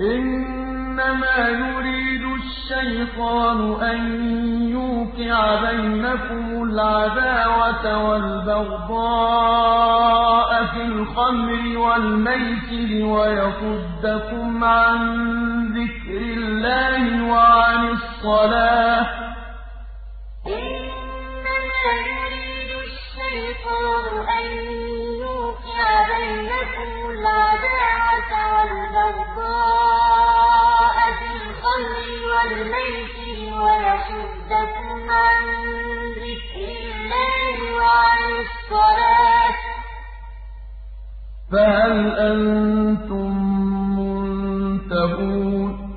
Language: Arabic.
إِنَّمَا يُرِيدُ الشَّيْطَانُ أَن يُوقِعَ بَيْنَكُمُ الْعَدَاوَةَ وَالْبَغْضَاءَ فِي الْخَمْرِ وَالْمَيْسِرِ وَيَصُدَّكُمْ عَن ذِكْرِ اللَّهِ وَعَنِ الصَّلَاةِ ۖ. فَهَلْ أَنتُم وَالْمَيْسِرِ وَيَصُدَّكُمْ عَن ذِكْرِ اللَّهِ وَعَنِ الصَّلَاةِ ۖ. فَهَلْ أَنتُم مُّنتَهُونَ؟